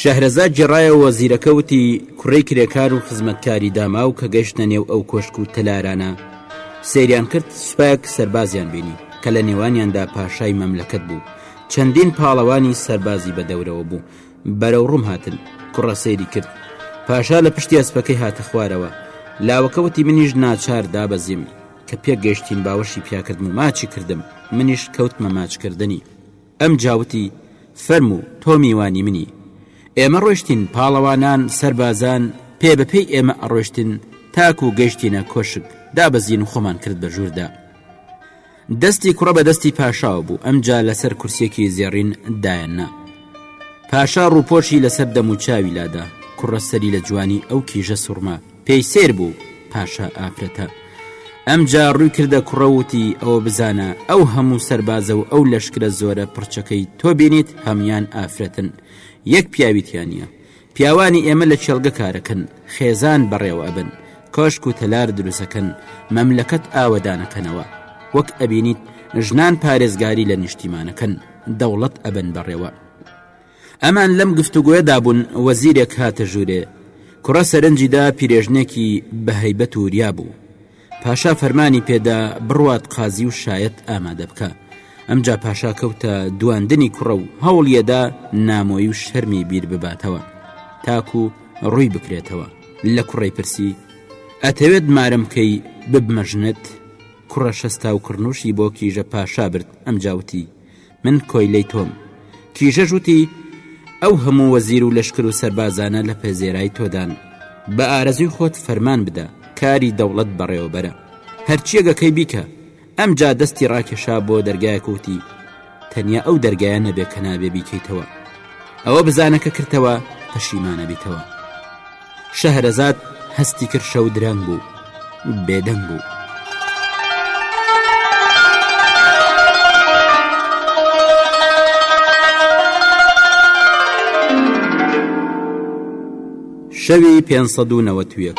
شەهرەزاد گێڕایەوە زیرەکە وتی کوڕەی کرێکار و خزمەتکاری داماو کە گەشتە نێو ئەو کۆشک و تەلارانە سریان کرد سوپایەک سەربازیان بینی کە لە نێوانیاندا پاشای مەملەکەت بوو چەندین پاڵەوانی سەربازی بە دەورەوە بوو بەرەو ڕووم هاتن کوڕە سەیری کرد پاشا لە پشتی ئەسپەکەی هاتە خوارەوە لاوەکەوتی منیش ناچار دابەزیم کە پێک گەشتین باوەشی پیاکردم و ماچی کردم منیش کەوتمە ماچکردنی ئەمجا وتی، فەرموو، تۆ میوانی منی. ئێمە ڕۆیشتین، پاڵەوانان، سەربازان، پێ بە پێی ئێمە ئەڕۆیشتن تاکوو گەیشتینە کۆشک، دابەزین و خۆمان کرد بە ژووردا. دەستی کوڕە بە دەستی پاشاوە بوو، ئەمجا لەسەر کورسییەکی زێڕین دایان نا. پاشا ڕووپۆشی لەسەر دەموچاوی لادا، کوڕە سەری لە جوانی ئەو کیژە سوڕما. پێی سەیر بوو پاشا ئافرەتە. ئەمجا ڕووی کردە کوڕە وتی، ئەوە بزانە، ئەو هەموو سەربازە و ئەو لەشکرە زۆرە پڕچەکەی تۆ بینیت هەموویان ئافرەتن. یەک پیاوی تیا نییە. پیاوانی ئێمە لە کێڵگە کارەکەن، خێزان بەڕێوە ئەبەن، کۆشک و تەلار دروست ئەکەن، مەملەکەت ئاوەدان ئەکەنەوە. وەک ئەبینیت ژنان پارێزگاری لە نیشتیمانەکەن، دەوڵەت ئەبەن بەڕێوە. ئەمان لەم گفتوگۆیەدا بوون، وەزیرێک هاتە ژوورێ، کوڕە سەرنجی دا پیرێژنێکی بە هەیبەت و وریا بوو. پاشا فەرمانی پێ دا بڕوات قازی و شایەت ئامادە بکا. ئەمجا پاشا کەوتە دواندنی کوڕە و هەوڵی دا نامۆیی و شەرمی بیر بباتەوە تاکوو ڕووی بکرێتەوە. لە کوڕەی پرسی، ئەتەوێت مارم بکەی ببمە ژنت؟ کوڕە شەستاو کڕنووشی بۆ کیژە پاشا برد، ئەمجا وتی، من کۆیلەی تۆم کیژەش وتی ئەو هەموو وەزیر و لەشکر و سەربازانە لە پەزێرای تۆدان بە ئارەزوی خۆت فەرمان بدە کاری دەوڵەت بەڕێوەبەرە هەرچیەگەکەی بیکە ئەم جا دەستی ڕاکێشا بۆ دەرگایەک وتی تەنیا ئەو دەرگایە نەبێ کە نابێ بیکەیتەوە ئەوە بزانە کە کردەوە پەشیمانە بیتەوە شەهرەزاد هەستی کرد شەو درەنگ بوو بێدەنگ بوو. شەوی پێ نەوەتویەک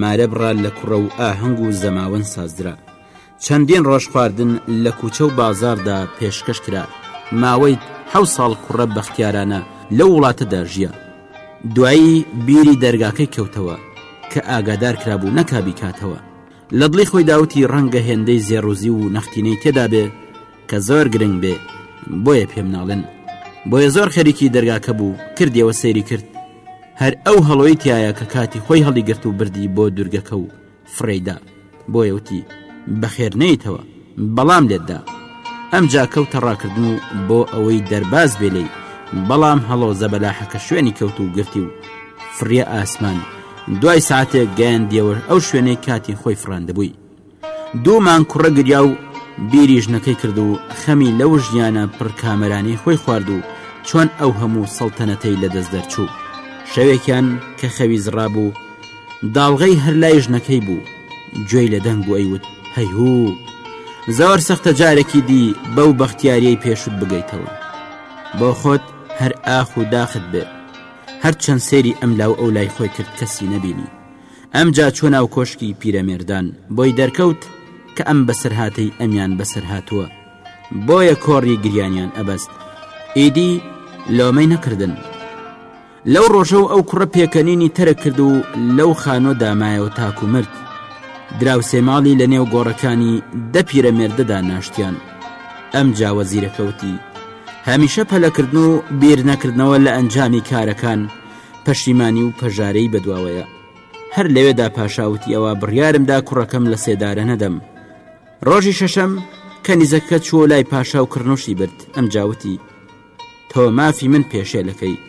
مارەبڕە لە کوڕە و ئاهەنگ و زەماوەند سازدرا چەندین ڕۆژ خواردن لە کوچە و بازاڕدا پێشکەش کرا ماوەی حەوت ساڵ کوڕە بەختیارانە لەو وڵاتەدا ژیا دوایی بیری دەرگاکەی کەوتەوە کە ئاگادار کرابوو نەکا بیکاتەوە لە دڵی خۆی داوتی ڕەنگە هێندەی زێڕوزی و نەختینەی تێدا بێ کە زۆر گرنگ بێ بۆیە پێم ناڵێن بۆیە زۆر خەریکی دەرگاکە بوو کردیەوە سەیری کرد هەر ئەو هەڵۆی تایە کە کاتی خۆی هەڵی گرت و بردی بۆ دورگەکە و فڕێدا بۆیە وتی بەخێر نەیتەوە بەڵام لێتدا ئەم جاکەوتە ڕاکردن و بۆ ئەوەی دەرباز بێ لێی بەڵام هەڵۆ زەبەلاحەکە شوێنی کەوت و گرتی و فڕە ئاسمان دوای ساعتێک گەیاندیەوە ئەو شوێنەی کاتی خۆی فراندبووی دوو مانگ کوڕە گریا و بیری ژنەکەی کرد و خەمی لەو ژیانە پڕ کامەرانەی خۆی خوارد و چۆن ئەو هەموو سەڵتەنەتەی لە دەست دەرچوو شەوێکیان کە خەوی زڕابوو داڵغەی هەر لای ژنەکەی بوو گوێی لە دەنگ بوو ئەیوت هەیهوو زۆر سەختە جارێکی دی بەو بەختیاریەی پێشت بگەیتەوە بۆ خۆت هەر ئاخ و داخت بێت هەرچەند سێری ئەم لاو ئەو لای خۆی کرد کەسی نەبینی ئەمجا چووە ناو کۆشکی پیرەمێردان، بۆی دەرکەوت کە ئەم بەسەرهاتەی ئەمیان بەسەر هاتووە، بۆیە کۆڕی گریانیان ئەبەست، ئیدی لۆمەی نەکردن. لەو ڕۆژە و ئەو کوڕە پێکەنینی تەرک کرد و لەو خانوە دامایەوە تاکو مرد. دراوسێ ماڵی لە نێو گۆڕەکانی دە پیرەمێردەدا ناشتیان. ئەمجا وەزیرەکە وتی، هەمیشە پەلەکردن و بیرنەکردنەوە لە ئەنجامی کارەکان، پەشیمانی و پەژارەی بەدواوەیە هەر لەوێدا پاشاوتی ئەوە بڕیارمدا کوڕەکەم لە سێدارە نەدەم ڕۆژی شەشەم کە نیزەکە چوە لای پاشا و کڕنوشی برد ئەم جاوتی تۆ مافی من پێشێلەکەی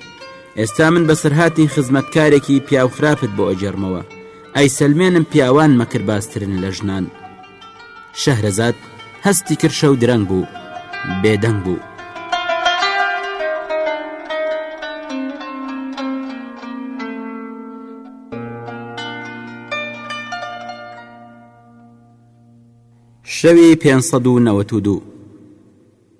ئێستا من بەسەرهاتی خزمەتکارێکی پیاوخراپت بۆ ئەجێڕمەوە ئەیسەلمێنم پیاوان مەکربازترن لە ژنان شەهرەزاد هەستی کرد شەو درەنگ بوو بێدەنگ بوو. شەوی پێ دوو.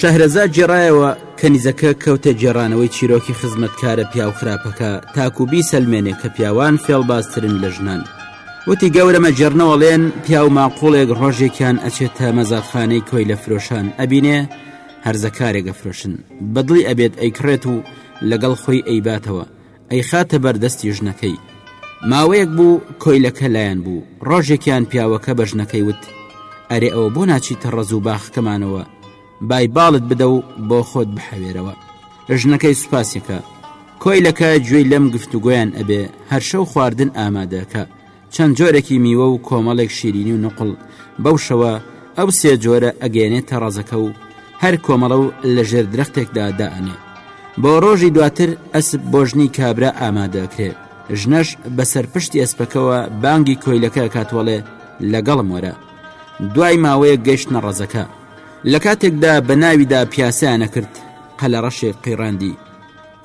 شەهرەزاد گێڕایەوە، کەنیزەکە کەوتە گێڕانەوەی چیرۆکی خزمەتکارە پیاو خراپەکە تاکو بیسەلمێنێ کە پیاوان فێڵبازترن لە ژنان. وتی گەورەمە جێڕنەوەڵێن پیاو ماقوڵێک ڕۆژێکیان ئەچێتە مەزادخانەی کۆیلە فرۆشان ئەبینێ هەرزەکارێک ئەفرۆشن بەدڵی ئەبێت ئەیکڕێت و لەگەڵ خۆی ئەیباتەوە ئەیخاتە بەر دەستی ژنەکەی ماوەیەک بوو کۆیلەکە لایەن بوو ڕۆژێکیان پیاوەکە بە ژنەکەی وت ئەرێ ئەوە بۆ ناچی تەڕەز و باخکەمانەوە بای باڵت بدە و بۆ خۆت بحەوێرەوە ژنەکەی سوپاسەکە کۆیلەکە گوێی لەم گفتوگویان ئەبێ هەرشەو خواردن ئامادەکە چەند جۆرێکی میوە و کۆمەڵێک شیرینی و نقڵ بەو شەوە ئەو سێ جۆرە ئەگەێنێت تە ڕازەکە و هەر کۆمەڵە و لە ژێر درەختێکدا دائەنێ بۆ ڕۆژی دواتر ئەسب بۆ ژنی کابرا ئامادەکرێت ژنەش بەسەر پشتی ئەسپەکەوە بانگی کۆیلەکە کاتوەڵێ لەگەڵم وەرە دوای ماوەیە گەشت نەڕەزەکە لە کاتێکدا بە ناویدا پیاسیانە کرد قەلە ڕەشێک قیڕاندی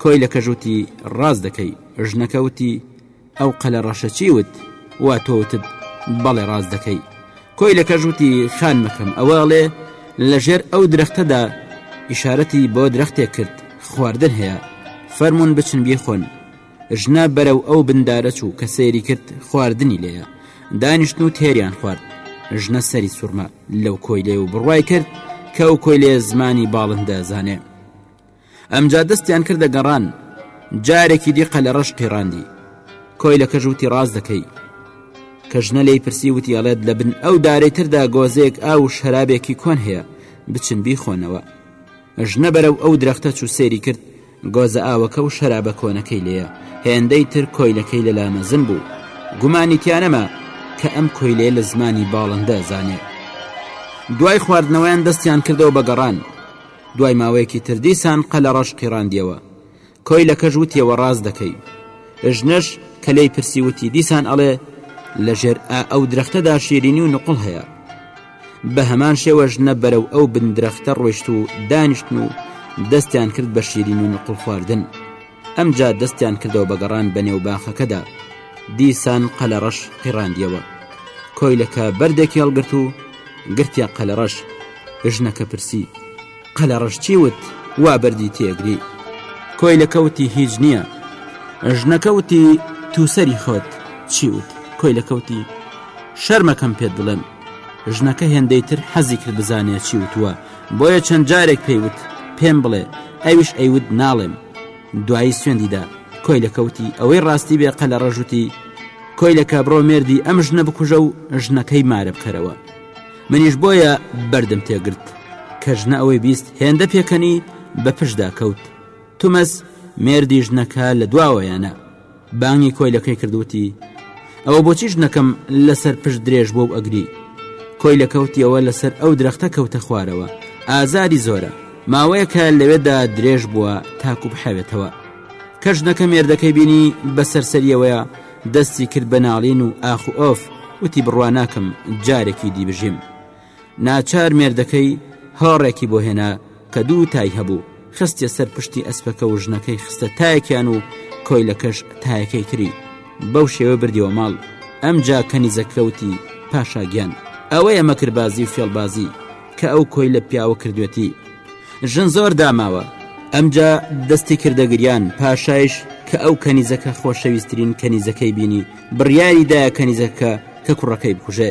کۆی لە کەژوتی ڕاز دەکەی ژنەکەوتی ئەو قەلە ڕەشە چی وت وا تۆ وتت بەڵێ ڕاست دەکەی کۆیلەکەش وتی خانمەکەم ئەوە ئەڵێ لە ژێر ئەو درەختەدا ئیشارەتی بۆ درەختێک کرد خواردن هەیە فەرمونون بچن بیخۆن ژنە بەرەو ئەو بندارە چوو کە سەیری کرد خواردنی لێە دانیشتن و تێریان خوارد ژنە سەری سوورما لەو کۆیلێ و بڕوای کرد کە ئەو کۆیلێ زمانی باڵندە زانێ ئەمجا دەستیان کردە گەڕان جارێکی دی قەلەڕەش قیڕاندی کۆیلەکەش وتی ڕاست دەکەی کە ژنە لێی پرسی وتی ئەڵێت لە بن ئەو دارەی تردا گۆزێک ئا و شەرابێکی کۆن هەیە بچن بیخۆنەوە ژنە بەرەو ئەو درەختە چوو سێری کرد گۆزە ئاوەکە و شەرابە کۆنەکەی لێە هێندەی تر کۆیلەکەی لە لامەزن بوو گومانی تیانەما کە ئەم کۆیلێ لە زمانی باڵندە زانێ دوای خواردنەوەیان دەستیان کردەوە بە گەڕان دوای ماوەیەکی تر دیسان قەلەڕەش قیڕاندیەوە. کۆیلەکەش وتیەوە ڕاست دەکەی. ژنەش کە لێی پرسی وتی دیسان ئەڵێ لە ژێر ئا ئەو درەختەدا شیرینی و نقڵ هەیە. بە هەمان شێوە ژنە بەرەو ئەو بن درەختە ڕۆیشت و دانیشتن و دەستیان کرد بە شیرینی و نقڵ خواردن. ئەمجا دەستیان کردەوە بە گەڕان بە نێو باخەکەدا دیسان قەلەڕەش قیڕاندیەوە کۆیلەکە بەردێکی هەڵگرت و گرتیا قەلەڕەش ژنەکە پرسی قەلەڕەش چی وت وا بەردی تێگری کۆی لە کەوتی هیچ نییە ژنەکەوتی تووسری خۆت چی وت کۆی لە کەوتی شەرمەکەم پێت بڵێم ژنەکە هێندەی تر حەزی کرد بزانێت چی وتووە بۆیە چەند جارێک پێیوت پێم بڵێ ئەویش ئەیوت ناڵێم دوایی سوێندیدا کۆی لەکەوتی ئەوەی ڕاستی بێ قە لە ڕژوتی کۆی لە کابڕۆ مێردی ئەم ژنە بکوژە و ژنەکەی مارە بکەرەوە منیش بۆیە بەردم تێگرت کە ژنە ئەوەی بیست هێندە پێکەنی بە پشدا کەوت تومەس مێردی ژنەکە لە دواوەیانە بانگی کۆیلەکەی کرد وتی ئەوە بۆچی ژنەکەم لەسەر پشت درێژ بۆ و ئەگری کۆیلە کەوتیەوە لەسەر ئەو درەختە کەوتە خوارەوە ئازاری زۆرە ماوەیەکە لەوێدا درێژ بووە تاکو بحەوێتەوە کە ژنەکە مێردەکەی بینی بە سەرسەریەوەیە دەستی کرد بە ناڵین و ئاخ و ئۆف وتی بڕوا ناکەم جارێکی دیبژیم ناچار مێردەکەی هاڕێکی بۆ هێنا کە دوو تای هەبوو خستە سەر پشتی ئەسپەکە و ژنەکەی خستە تایەکیان و کۆیلەکەش تایەکەی تری بەو شێوە بردیەوە ماڵ ئەمجا کەنی زەکرەوتی پاشاگیان ئەوەیە مەکربازی و فێڵبازی کە ئەو کۆی لە پیاوە کردوێتی ژن زۆر داماوە ئەمجا دەستی کردەگریان پاشایش کە ئەو کەنیزەکە خۆشەویستترین کەنیزەکەی بینی بڕیاری دایە کەنیزەکە کە کوڕەکەی بکوژێ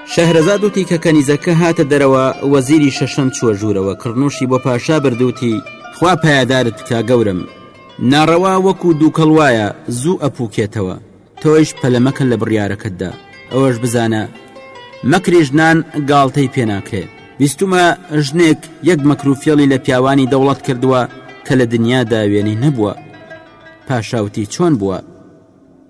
شەهرەزاد وتی کە کەنیزەکە هاتە دەرەوە وەزیری شەشەم چووە ژوورەوە کڕنووشی بۆ پاشا برد وتی خوا پایەدارت بکا گەورەم ناڕەوا وەکو دووکەڵ وایە زوو ئەپووکێتەوە تۆیش پەلە مەکە لە بڕیارەکەتدا ئەوەش بزانە مەکری ژنان گاڵتەی پێ ناکرێ بیستمە ژنێک یەک مەکر و فێڵی لە پیاوانی دەوڵەت کردووە کە لە دنیادا وێنەی نەبووە پاشاوتی چۆن بووە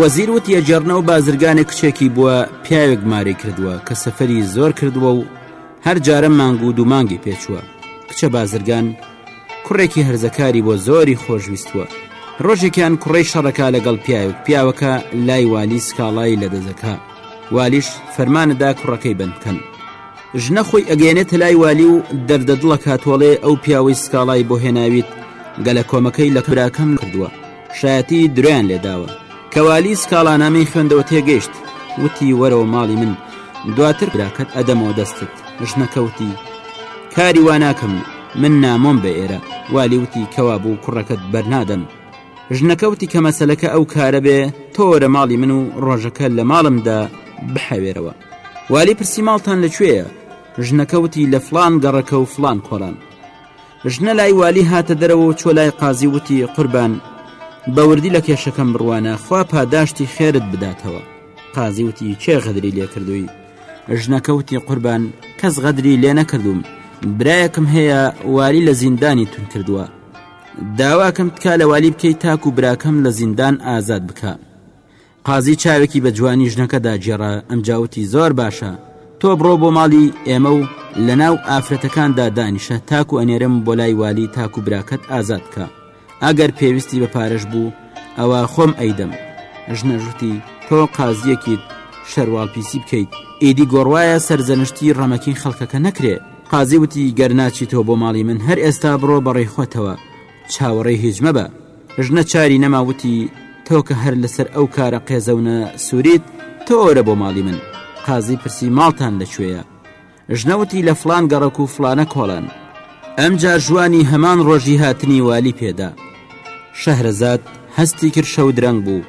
وەزیر وتیە جێڕنەوە بازرگانێک کچێکی بووە پیاوێک ماری کردووە کە سەفری زۆر کردووە و هەر جارە مانگ و دوو مانگی پێچووە کچە بازرگان کوڕێکی هەرزەکاری بۆ زۆری خۆشویستووە ڕۆژێکیان کوڕی شەڕەکە لەگەڵ پیاوک پیاوەکە لای والی سکاڵایی لە دەزەکە والیش فەرمانەدا کوڕەکەی بند بکەن ژنە خۆی ئەگەێنێتە لای والی و دەردە دڵە کاتۆڵێ ئەو پیاوەی سکاڵای بۆ هێناویت گەلە کۆمەکەی لە کبراکەم کردووە شایەتی درۆیان لێداوە کەوالی سکاڵانامەی خوێندەوە تێگەیشت وتی وەرەوە ماڵی من دواتر براکەت ئەدەمەوە دەستت ژنەکەوتی کاری واناکەم من نامۆم بە ئێرە والی وتی کەوا بوو کوڕەکەت بەرنادەم ژنەکەوتی کە مەسلەکە ئەو کارە بێ تۆرە ماڵی من و ڕۆژەکە لە ماڵمدا بحەوێرەوە والی پرسی ماڵتان لەکوێیە ژنەکەوتی لە فلان گەڕەکە و فلان کۆڵان ژنە لای والی هاتە دەرەوە و چۆ لای قازی وتی قوربان بەوردی لە کێشەکەم بڕوانە خوا پاداشتی خێرت بداتەوە قازی وتی چێ غەدری لێکردووی ژنەکەوتی قوربان کەس غەدری لێ نەکردوم برایەکم هەیە والی لە زیندانی تون کردووە داواکەم تکا لە والی بکەیت تاکو براکەم لە زیندان ئازاد بکە قازی چاوێکی بە جوانی ژنەکەدا گێڕا ئەمجا وتی زۆر باشە تۆ بڕۆ بۆ ماڵی ئێمە و لە ناو ئافرەتەکاندا دانیشە تاکو ئەنێرم بۆ لای والی تاکو براکەت ئازاد بکە ئەگەر پێویستی بە پارەش بوو ئەوە خۆم ئەیدەم ژنە ژوتی تۆ قازیەکیت شەرواڵ پیسی بکەیت ئیدی گۆڕواایە سەرزەنشتی ڕەمەکی خەڵکەکە نەکرێ قازی وتی گەر ناچیتەوە بۆ ماڵی من هەر ئێستا بڕۆ بەڕێ خۆتەوە چاوەڕێی هیچ مەبە ژنە چاری نەما وتی تۆکە هەر لەسەر ئەو کارە قێزەونە سووریت تۆرە بۆ ماڵی من قازی پرسی ماڵتان لەکوێیە ژنەوتی لە فلان گەڕک و فلانە کۆڵان ئەم جارژوانی هەمان ڕۆژی هاتنی والی پێدا شەهرەزاد هەستی کرد شەو درەنگ بوو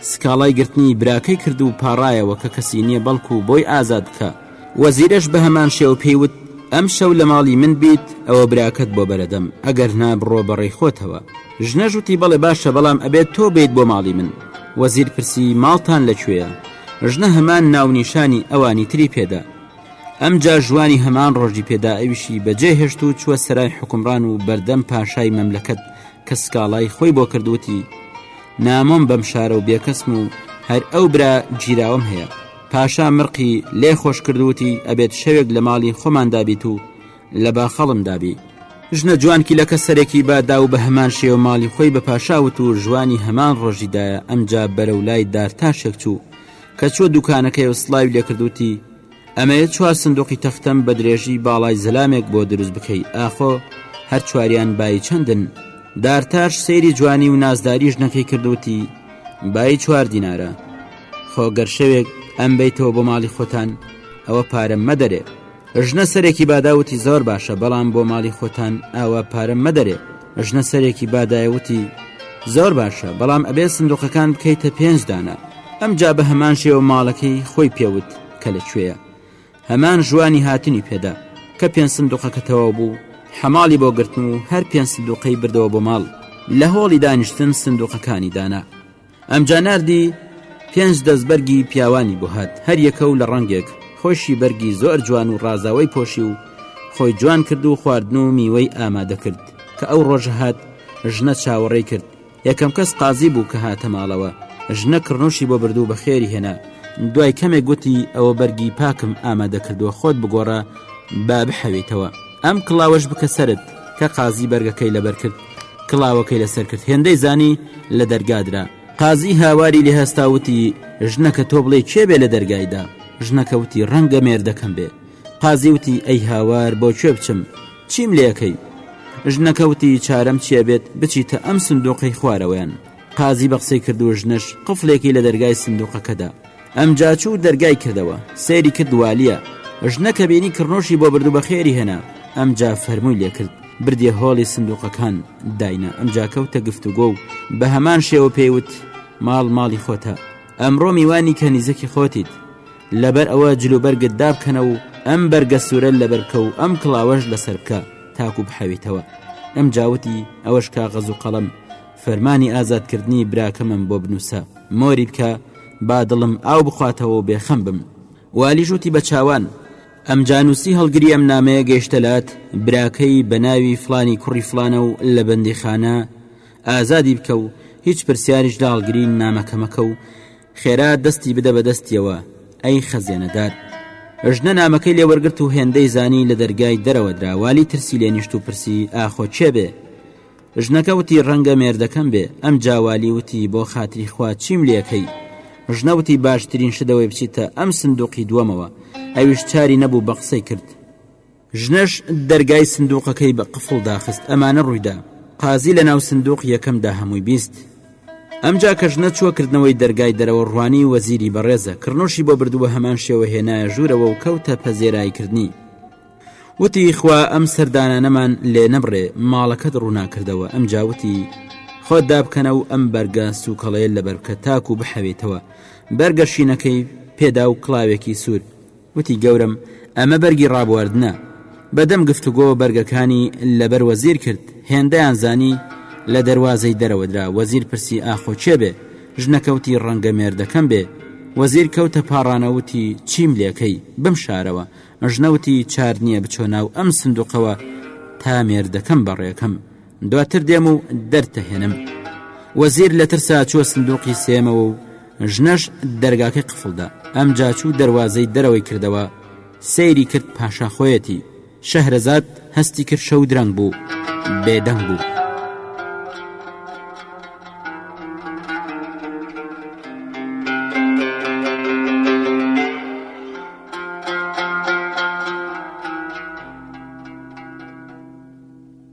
سکاڵای گرتنی براکەی کرد و پاڕایەوە کە کەسی نییە بەڵکو بۆی ئازاد بکا. وەزیرەش بە هەمان شێوە پێی وت، ئەمشەو لە ماڵی من بیت، ئەوە براکەت بۆ بەرەدەم، ئەگەر نا بڕۆ بە ڕێی خۆتەوە. ژنەش وتی، بەڵێ باشە، بەڵام ئەبێت تۆ بێیت بۆ ماڵی من. وەزیر پرسی، ماڵتان لە کوێیە؟ ژنە هەمان ناونیشانی ئەوانی تری پێ دا. ئەمجا ژوانی هەمان ڕۆژی پێ دا، ئەویشی بەجێ هێشت و چووە سەرای حوکمڕان و بەردەم پاشای مەملەکەت، کە سکاڵای خۆی بۆ کرد وتی نامۆم بەم شارە و بێکەسم و هەر ئەو برا گیراوەم هەیە پاشا مرقی لێ خۆش کردووتی ئەبێت شەوێک لە ماڵی خۆمان دابیت و لە باخەڵم دابی ژنە جوانکی لەکە سەرێکی بادا و بە هەمان شێوە ماڵی خۆی بە پاشاوت و ژوانی هەمان ڕۆژیدایە ئەمجا بەرەو لای دارتاشێک چوو کە چوە دوکانەکەی و سڵاوی لێکردووتی ئەمەوێت چوار سندوقی تەختەم بە درێژی باڵای زەلامێک بۆ دروست بکەی ئاخۆ هەر چواریان بایی چەندن دارتاش سەیری جوانی و نازداری ژنەکەی کردوتی بایی چوار دینارە خۆگەر شەوێک ئەم بیتەوە بۆ ماڵی خۆتان ئەوە پارەم مەدەرێ ژنە سەرێکی باداوتی زۆر باشە بەڵام بۆ ماڵی خۆتان ئاوا پارەم مەدەرێ ژنە سەرێکی بادایوتی زۆر باشە بەڵام ئەبێ سندوقەکان بکەیتە پێنج دانە ئەمجا بە هەمان شێوە ماڵەکەی خۆی پێ وت کە لە کوێیە هەمان ژوانی هاتنی پێدا کە پێنج سندوقەکە تەواو بوو حەماڵی بۆ گرتن و هەر پێنج سندوقەی بردەوە بۆ ماڵ لە هۆڵی دانیشتن سندوقەکانی دانا ئەمجا ناردی پێنج دەست بەرگی پیاوانی بۆ هات هەر یەکە و لە ڕەنگێک خۆشی بەرگی زۆر جوان و ڕازاوەی پۆشی و خۆی جوان کرد و خواردن و میوەی ئامادە کرد کە ئەو ڕۆژە هات ژنە چاوەڕێی کرد یەکەم کەس قازی بوو کە هاتە ماڵەوە ژنە کڕنوشی بۆ بردو بە خێری هێنا دوای کەمێک گوتی ئەوە بەرگی پاکم ئامادە کردووە خۆت بگۆڕە با بحەویتەوە ئەم کڵاوەش بکە سرت کە قازی بەرگەکەی لەبەر کرد کڵاوەکەی لەسەر کرد هێندەی زانی لە دەرگادرا قازی هاواری لە هەستاوتی ژنەکە تۆ بڵێ کێبێ لە دەرگایدا ژنەکەوتی ڕەنگە مێردەکەم بێ قازیوتی ئەی هاوار بۆ کوێ بچم چیم لێ ئەکەی؟ ژنەکە وتی، چارەم چی ئەبێت، بچیتە ئەم سندووقەی خوارەوەیان. قازی بە قسەی کرد و ژنەش قفلێکی لە دەرگای سندووقەکە دا. ئەمجا چوو و دەرگای کردەوە. سەیری کرد والییە. ژنە کە بینی کڕنووشی بۆ برد و بەخێری هێنا. ئەمجا فەرمووی لێ کرد. بردیە هۆڵی سندووقەکان. داینا ئەمجا کەوتە گفتوگۆ و بە هەمان شێوە پێی وت، ماڵ ماڵی خۆتە. ئەمڕۆ میوانی کەنیزەکی خۆتیت. لەبەر ئەوە جلوبەرگت دابکەنە و ئەم بەرگە سوورە لەبەرکە و ئەم کڵاوەش لەسەر بکە تاکو بحەویتەوە ئەم جاوتی ئەوەش کا غەز و قەڵم فەرمانی ئازادکردنی براکەمم بۆ بنووسە مۆری بکە با دڵم ئاو بخواتەوە و بێخەم بم والیژوتی بە چاوان ئەم جانووسی هەڵگری ئەم نامەیە گەیشتەلات براکەی بە ناوی فلانی کوڕی فلانە و لە بەندیخانە ئازادی بکە و هیچ پرسیاریش لە هەڵگری نامەکەمەکە و خێرا دەستی بدە بە دەستیەوە ئەی خەزێنەدار ژنە نامەکەی لێوەرگرت و هێندەی زانی لە دەرگای دەرەوە دراوالی ترسی لێ نیشت و پرسی ئاخۆ چێ بێ ژنەکە وتی ڕەنگە مێردەکەم بێ ئەم جاوالی وتی بۆ خاتری خوا چیم لەکەی ژنەوتی باشترین شدەوەی بچیتە ئەم سندوقی دووەمەوە ئەویش چاری نەبوو بە قسەی کرد ژنەش دەرگای سندووقەکەی بە قفڵ داخست ئەمانە ڕوویدا قازی لە ناو سندووق یەکەمدا هەمووی بیست ئەمجا کە ژنە چوە کردنەوەی دەرگای دەرەوە ڕوانی وەزیری بەڕێزە کڕنوشی بۆ بردووە هەمان شێوە هێنایە ژوورەوە و کەوتە پەزێرایکردنی وتی خوا ئەم سەردانانەمان لێ نەبڕێ ماڵەکەت ڕووناکردەوە ئەم جاوتی خۆت دابکەنە و ئەم بەرگە سوکەڵەیە لەبەرکە تاکو بحەوێتەوە بەرگە شینەکەی پێدا و کڵاوێکی سوور وتی گەورەم ئەمە بەرگی ڕابواردنە. بەدەم گفتوگۆ بەرگەکانی لەبەر وەزیر کرد، هێندەیان زانی لە دەروازەی دەرەوە درا، وەزیر پرسی ئاخۆ کێ بێ؟ ژنەکە وتی ڕەنگە مێردەکەم بێ. وەزیر کەوتە پاڕانە وتی چیم لێکەی؟ بمشارەوە. ژنە وتی چار نییە بچۆ ناو ئەم سندوقەوە تا مێردەکەم بەڕێکەم. دواتر دێم و دەرتەهێنم وەزیر لە ترسا چوە سندوقی سێمەوە و ژنەش دەرگاکەی قفڵدا ئەم جاچوو دەواازەی دەرەوەی کردەوە سەیری کرد پاشا خۆیەتی شەهرەزاد هەستی کرد شەو درەنگ بوو بێدەنگ بوو.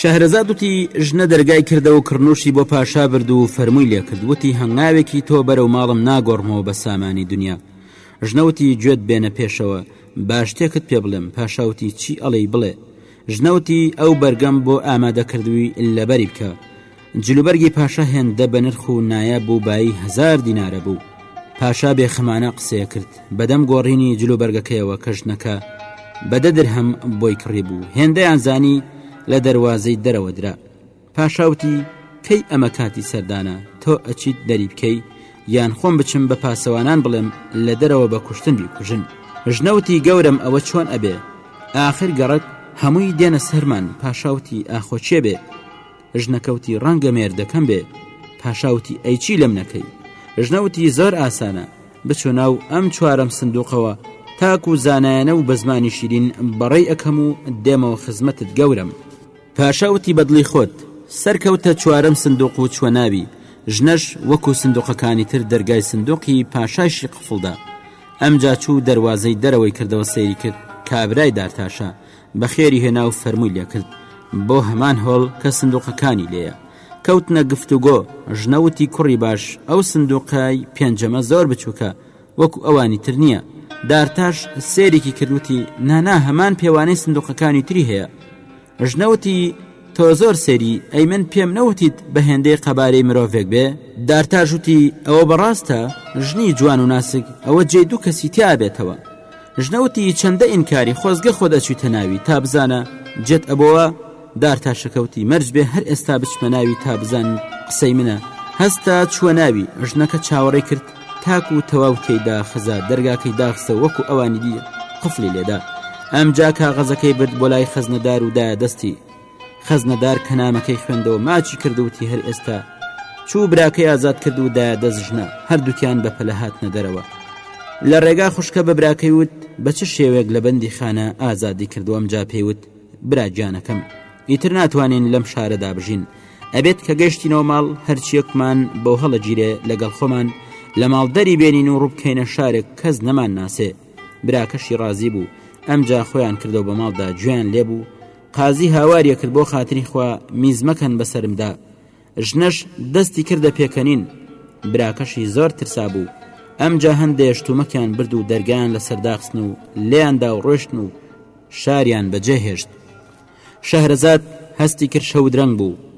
شەهرەزاد وتی ژنە دەرگای کردەوە کڕنوشی بۆ پاشا برد و فەرمووی لێکرد وتی هەنگاوێکی تۆ بەرەو ماڵم ناگۆڕمەوە بە سامانی دنیا ژنەوتی گوێت بێنە پێشەوە باشتێکت پێ بڵێم پاشاوتی چی ئەڵێی بڵێ ژنەوتی ئەو بەرگەم بۆ ئامادەکردووی لەبەری بکە جلوبەرگی پاشا هێندە بە نرخ و نایاب بوو بایی هزار دینارە بوو پاشا بێخەمانە قسەیە کرد بەدەم گۆڕینی جلوبەرگەکەیەوە کە ژنەکە بەدە درهم بۆی کڕی بوو هێندەیان زانی لە دەواازەی دەرەوە درا پاشاوتی کەی ئەمە کاتی سەردانە تۆ ئەچیت دەری بکەی یان خۆم بچم بە پاسەوانان بڵێم لە دەرەوە بە کوشتن بیکوژن ژنەوتی گەورم ئەوە چۆن ئەبێ ئاخر گەڕک هەمووی دێنە سەرمان پاشاوتی ئاخۆچێ بێ ژنەکە وتی ڕەنگە مێردەکەم بێ پاشا وتی ئەی چی لەم نەکەی ژنە وتی زۆر ئاسانە بچۆ ناو ئەم چوارەم سندوقەوە تاکو و زانایانە و بە زمانی شیرین بەڕێی ئەەکەم و دێمەوە خزمەتت گەورم پاشا وتی بەدڵی خۆت سەرکەوتە چوارەم سندوق و چوە ناوی ژنەش وەکو سندوقەکانی تر دەرگای سندوقی پاشایشی قفڵدا ئەمجا چوو دەواازەی دەرەوەی کردەوە سەیری کرد کابرای دارتاشە بەخێری هێنا و فەرمووی لێکرد بۆ هەمان هۆڵ کە سندوقەکانی لێە کەوتنە گفتوگۆ ژنەوتی کوڕی باش ئەو سندوقای پێنجەمە زۆر بچووکە وەکو ئەوانی تر نییە دارتاش سێرێکی کردوتی نانا هەمان پێوانەی سندوقەکانی تری هەیە ژنەوتی تۆ زۆر سێری ئەی من پێم نەوتیت بە هێندەی قەبارەی مرۆڤێک بێ دارتا ژووتی ئەوە بەڕاستە ژنی جوان و ناسک ئەوە جێ دوو کەسی تیابێتەوە ژنە وتی چەندە ئینکاری خۆزگە خۆ دەچویتە ناوی تا بزانە جێت ئەبەوە دار تاشەکەوتی مەرج بێ هەر ئێستا بچمە ناوی تا بزان قسەی منە هەستا چووە ناوی ژنەکە چاوەڕێ کرد تاکو و تەواو تێیدا خزا دەرگاکەی داخسە وەکو ئەوانی دی قفلی لێدا ئەمجا کاغەزەکەی برد بۆ لای خەزنەدار و دایە دەستی خەزنەدار کە نامەکەی خوێندەوە ماچی کردوتی هەر ئێستا چوو براکەی ئازاد کرد و دایە دەست ژنە هەردووکیان بە پەلە هاتنە دەرەوە لە ڕێگا خوشکە بە براکەی وت بە چ شێوەیەک لە بەندی خانە ئازادی کردووەم جا پێیوت براگیانەکەم ئیتر ناتوانین لەم شارەدا بژین ئەبێت کە گەشتینەوە ماڵ هەرچیەکمان بۆ هەڵەگیرێ لەگەڵ خۆمان لە ماڵ دەری بێنین و ڕووبکەینە شارێک کەس نەمان ناسێ براکەشی ڕازی بوو ئەمجا خۆیان کردەوە بە ماڵدا گوێیان لێبوو قازی هاواریە کرد بۆ خاتری خوا میز مەکەن بەسرمدا ژنەش دەستی کردە پێکەنین براکەشی زۆر ترسا بوو ئەمجا هەندێ شتومەکیان برد و دەرگان لە سەرداخستن و لێیاندا و ڕۆشتن و شاریان بەجێهێشت شەهرەزاد هەستی کرد شەودرەنگ بوو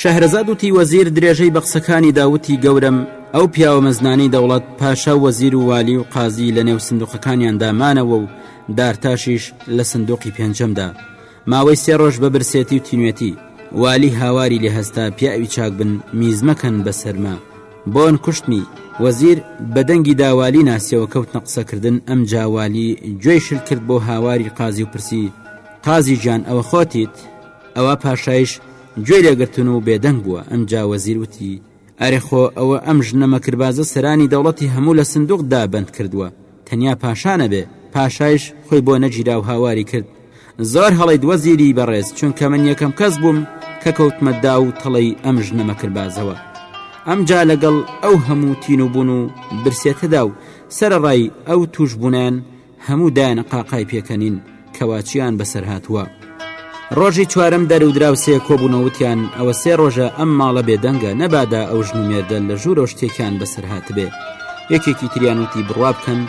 شەهرەزاد وتی وەزیر درێژەی بە قسەکانی دا وتی گەورەم ئەو پیاوە مەزنانەی دەوڵەت پاشا و وەزیر و والی و قازی لە نێو سندوقەکانیاندا مانەوە و دارتاشیش لە سندوقی پێنجەمدا ماوەی سێ ڕۆژ بە برسێتی و تینوێتی والی هاواری لێ هەستا پیاوی چاک بن میز مەکەن بە سەرما بۆن کوشتمی وەزیر بە دەنگی دا والی ناسیەوە کەوتنە قسەکردن ئەم جا والی گوێی شل کرد بۆ هاواری قازی و پرسی قازی گیان ئەوە خۆتیت ئەوە پاشایش گوێی لێگرتن و بێدەنگ بووە، ئەمجا وەزیر وتی، ئەرێ خۆ ئەوە ئەم ژنە مەکربازە سەرانی دەوڵەتی هەموو لە سندوق دا بەند کردووە، تەنیا پاشا نەبێ، پاشایش خۆی بۆ نەگیرا و هاواری کرد، زۆر هەڵەیت وەزیری بەڕێز، چونکە من یەکەم کەس بووم کە کەوتمە داو و تەڵەی ئەم ژنە مەکربازەوە. ئەمجا لەگەڵ ئەو هەموو تینوبوون و برسێتەدا و سەرەڕای ئەو تووشبوونەیان، هەموو دایان قاقای پێکەنین کەواچیان بەسەر هاتووە. ڕۆژی چوارم دەرودراوسێ کۆبوونەوتیان ئەوە سێ ڕۆژە ئەم ماڵە بێدەنگە نەبادا ئەو ژن و مێردە لە ژوورۆ شتێکیان بەسەر هاتبێ یەکێکی تریانوتی بڕوا بکەن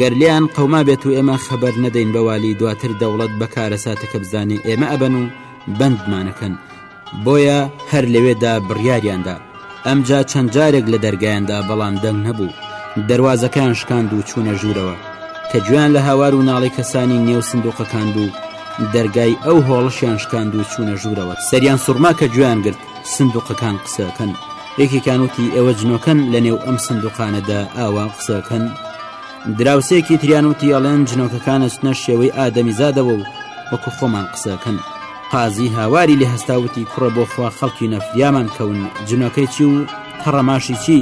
گەر لیان قەوما بێت و ئێمە خەبەر نەدەین بەوالی دواتر دەوڵەت بەکارە ساتەکە بزانێ ئێمە ئەبەن و بەندمانەکەن بۆیە هەر لەوێدا بڕیاریاندا ئەمجا چەند جارێک لە دەرگایاندا بەڵام دەنگ نەبوو دەواازەکان شکاند و چوونە ژوورەوە کە گویان لە هاوار و ناڵی کەسانی نێو سندوقەکان بوو دەرگای ئەو هۆڵشیان شکاند و چوونە ژوورەوە سەریان سوورما کە گویان گرت سندوقەکان قسەکەن یەکێکان وتی ئێوە جنۆکەن لە نێو ئەم سندوقانەدا ئاوا قسەکەن دراوسێکی تریان وتی ئەڵێن جنۆکەکانە سنە شێوەی ئادەمی زادەوە و وەکو خۆمان قسەکەن قازی هاواری لێ هەستا وتی کوڕە بۆخوا خەڵکی نەفریامان کەون جنۆکەی چی و تەڕەماشی چی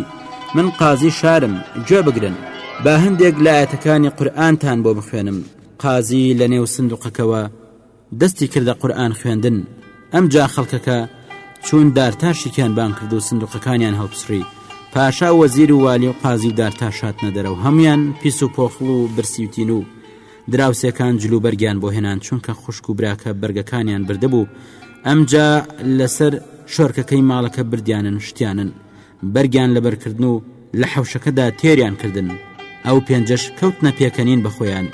من قازی شارم گوێ بگرن با هەندێک لایەتەکانی قورآانتان بۆ بخوێنم قازی لە نێو سندوقەکەوە دەستی کردە قورآان خوێندن ئەم جا خەڵکەکە چون دارتاشیکیان بان کرد و سندوقەکانیان هەڵپسڕی پاشا وەزیر و والی و قازی و دارتاشات نەدەرەوە هەموان پیس و پۆخڵ و برسیوتین و دراوسێکان جلوبەرگیان بۆ هێنان چونکە خوشک و براکە بەرگەکانیان بردبوو ئەمجا لەسەر شۆرکەکەی ماڵەکە بردیانن شتیانن بەرگیان لەبەرکردن و لە حەوشەکەدا تێریان کردن ئەو پێنجەش کەوتنە پێکەنین بە خۆیان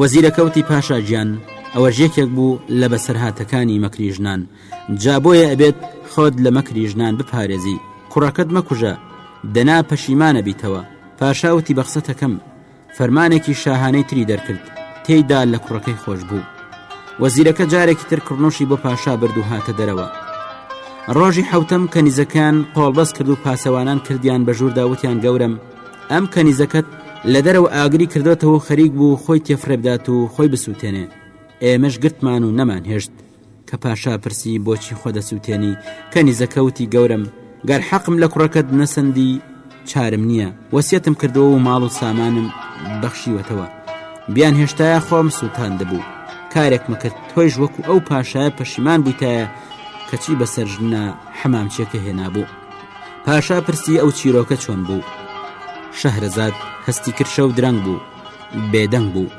وەزیرە کەوتی پاشا گیان ئەوە ژێکێک بوو لە بەسەرهاتەکانی مەکری ژنان جا بۆیە ئەبێت خۆت لە مەکری ژنان بپارێزی کوڕەکەت مەکوژە دەنا پەشیمانە بیتەوە پاشاوتی بەخسەتەکەم فەرمانێکی شاهانەی تری دەرکرد تێیدا لە کوڕەکەی خۆش بوو وەزیرەکە جارێکی تر کڕنۆشی بۆ پاشا برد و هاتە دەرەوە ڕۆژی حوتەم کەنیزەکان قۆڵبەست کرد و پاسەوانان کردیان بە ژووردا وتیان گەورم ئەم کەنیزەکەت لە دەرەوە ئاگری کردوێتەوە خەریک بوو خۆی تێفرێبدات و خۆی بسووتێنێ ئێمەش گرتمان و نەمان هێشت کە پاشا پرسی بۆچی خۆ دەسووتێنی؟ کەنیزەکە وتی گەورەم گەر حەقم لە کوڕەکەت نەسەندی چارم نییە وەسیەتم کردەوە و ماڵ و سامانم بەخشیوەتەوە بیان هێشتایە خۆم سووتان دەبوو کارێکمە کرد تۆیش وەکو ئەو پاشایە پەشیمان بوویتایە کەچی بەسەر ژنە حەمامچێکە هێنابوو پاشا پرسی ئەو چیرۆکە چۆن بوو شەهرەزاد هەستی کرشە و درەنگ بوو بێدەنگ بوو